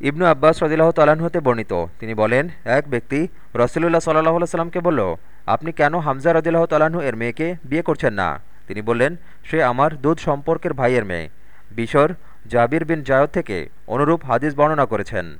ইবনু আব্বাস রদিল্লাহ তালান হতে বর্ণিত। তিনি বলেন, এক ব্যক্তি রসুল্লাহ সাল্লাহ সাল্লামকে বলল, আপনি কেন হামজা রদিল্লাহ তালাহু এর মেয়েকে বিয়ে করছেন না? তিনি বললেন, সে আমার দুধ সম্পর্কের ভাইয়ের মেয়ে। বিশর জাবির বিন জায়দ থেকে অনুরূপ হাদিস বর্ণনা করেছেন।